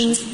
meetings